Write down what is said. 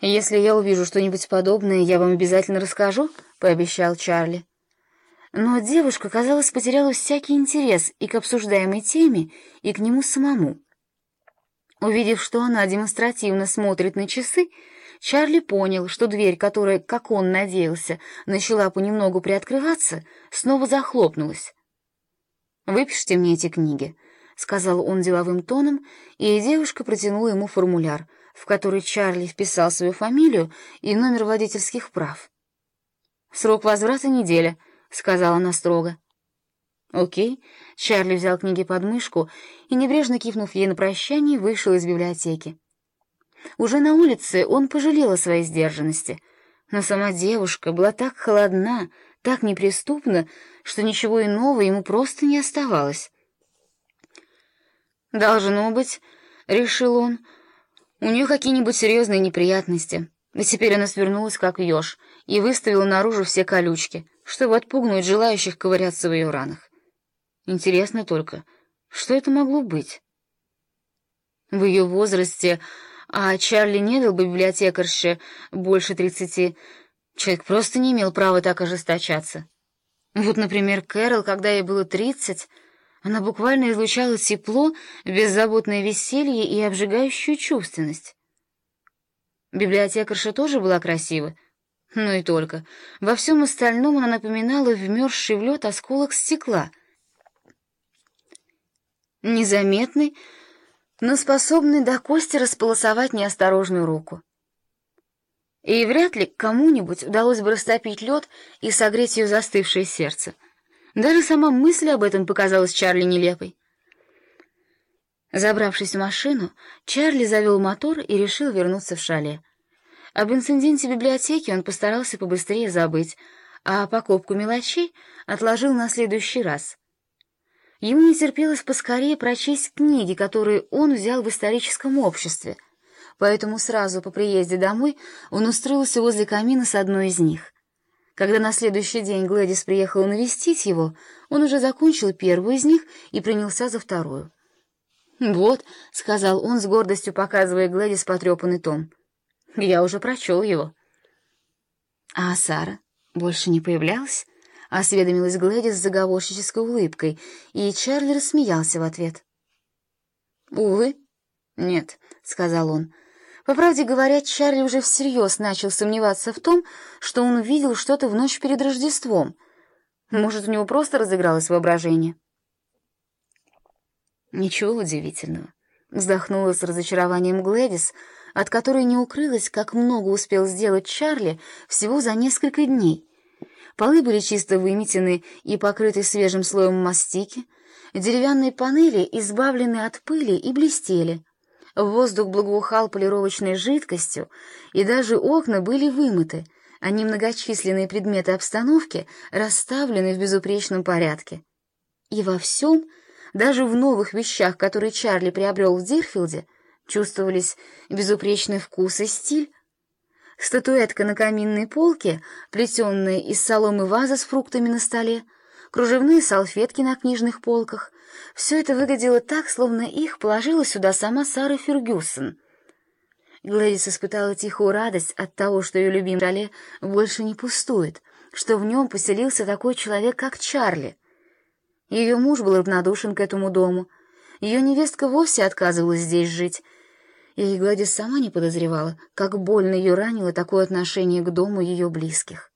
«Если я увижу что-нибудь подобное, я вам обязательно расскажу», — пообещал Чарли. Но девушка, казалось, потеряла всякий интерес и к обсуждаемой теме, и к нему самому. Увидев, что она демонстративно смотрит на часы, Чарли понял, что дверь, которая, как он надеялся, начала понемногу приоткрываться, снова захлопнулась. «Выпишите мне эти книги», — сказал он деловым тоном, и девушка протянула ему формуляр — в который Чарли вписал свою фамилию и номер водительских прав. «Срок возврата — неделя», — сказала она строго. «Окей». Чарли взял книги под мышку и, небрежно кивнув ей на прощание, вышел из библиотеки. Уже на улице он пожалел о своей сдержанности, но сама девушка была так холодна, так неприступна, что ничего иного ему просто не оставалось. «Должно быть», — решил он, — у нее какие-нибудь серьезные неприятности. И теперь она свернулась, как еж, и выставила наружу все колючки, чтобы отпугнуть желающих ковыряться в ее ранах. Интересно только, что это могло быть? В ее возрасте, а Чарли не дал бы библиотекарше больше тридцати, человек просто не имел права так ожесточаться. Вот, например, Кэрол, когда ей было тридцать, она буквально излучала тепло, беззаботное веселье и обжигающую чувственность. Библиотекарша тоже была красива, но и только. Во всем остальном она напоминала вмерзший в лед осколок стекла. Незаметный, но способный до кости располосовать неосторожную руку. И вряд ли кому-нибудь удалось бы растопить лед и согреть ее застывшее сердце. Даже сама мысль об этом показалась Чарли нелепой. Забравшись в машину, Чарли завел мотор и решил вернуться в шале. Об инциденте в библиотеке он постарался побыстрее забыть, а покупку мелочей отложил на следующий раз. Ему не терпелось поскорее прочесть книги, которые он взял в историческом обществе, поэтому сразу по приезде домой он устроился возле камина с одной из них — когда на следующий день Глэдис приехала навестить его, он уже закончил первую из них и принялся за вторую. «Вот», — сказал он с гордостью, показывая Глэдис потрепанный том, — «я уже прочел его». «А Сара больше не появлялась?» — осведомилась Глэдис с заговорщической улыбкой, и Чарли рассмеялся в ответ. «Увы, нет», — сказал он, — по правде говоря, Чарли уже всерьез начал сомневаться в том, что он увидел что-то в ночь перед Рождеством. Может, у него просто разыгралось воображение? Ничего удивительного. Вздохнула с разочарованием Глэдис, от которой не укрылось, как много успел сделать Чарли всего за несколько дней. Полы были чисто выметены и покрыты свежим слоем мастики, деревянные панели избавлены от пыли и блестели — Воздух благоухал полировочной жидкостью, и даже окна были вымыты, а немногочисленные предметы обстановки расставлены в безупречном порядке. И во всем, даже в новых вещах, которые Чарли приобрел в Дирфилде, чувствовались безупречный вкус и стиль. Статуэтка на каминной полке, плетенная из соломы ваза с фруктами на столе, кружевные салфетки на книжных полках — все это выглядело так, словно их положила сюда сама Сара Фергюсон. Глэдис испытала тихую радость от того, что ее любимый Роле больше не пустует, что в нем поселился такой человек, как Чарли. Ее муж был равнодушен к этому дому, ее невестка вовсе отказывалась здесь жить, и Гладис сама не подозревала, как больно ее ранило такое отношение к дому ее близких.